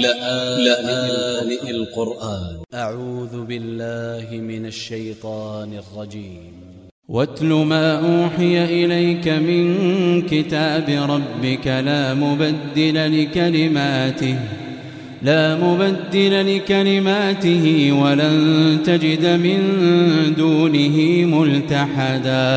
لآن القرآن. أ ع و ذ ب ا ل ل ه من ا ل ش ي ط ا ن ا ل ج ي م واتل ما أوحي إليك من كتاب ربك لا مبدل لكلماته لا مبدل لكلماته ولن تجد من دونه ملتحدا.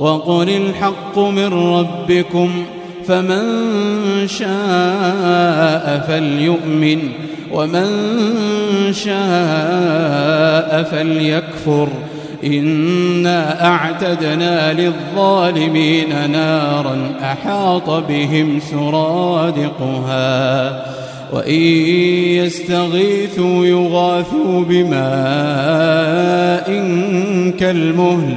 وقل الحق من ربكم فمن شاء فليؤمن ومن شاء فليكفر إنا أعتدنا للظالمين نارا أحاط بهم سرادقها وإن يستغيثوا يغاثوا بماء كالمهل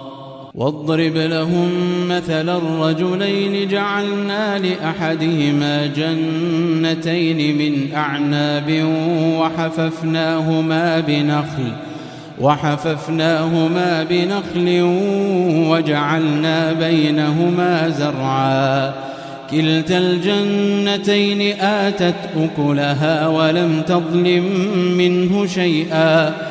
واضرب لهم مثل الرجلين جعلنا لأحدهما جنتين من أعناب وحففناهما بنخل وحففناهما بنخل وجعلنا بينهما زرعا. كلتا الجنتين آتت أكلها ولم تظلم منه شيئا.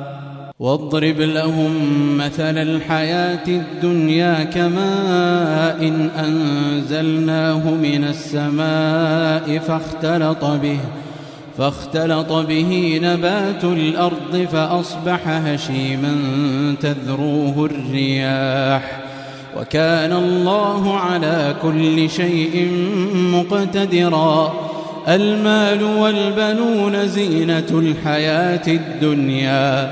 واضرب لهم مثل الحياة الدنيا كماء أنزلناه من السماء فاختلط به فاختلط به نبات الأرض فأصبح هشيما تذروه الرياح. وكان الله على كل شيء مقتدرا المال والبنون زينة الحياة الدنيا.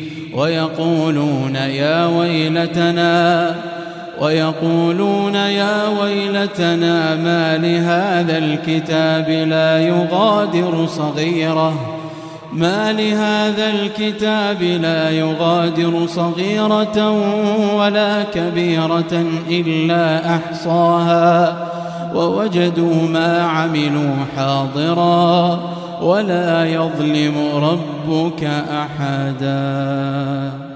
ويقولون يا ويلتنا ويقولون يا ويلتنا ما لهذا الكتاب لا يغادر صغيرة ما لهذا الكتاب لا يغادر صغيرة ولا كبيرة إلا أحصاها ووجدوا ما عملوا حاضرا. ولا يظلم ربك أحداً.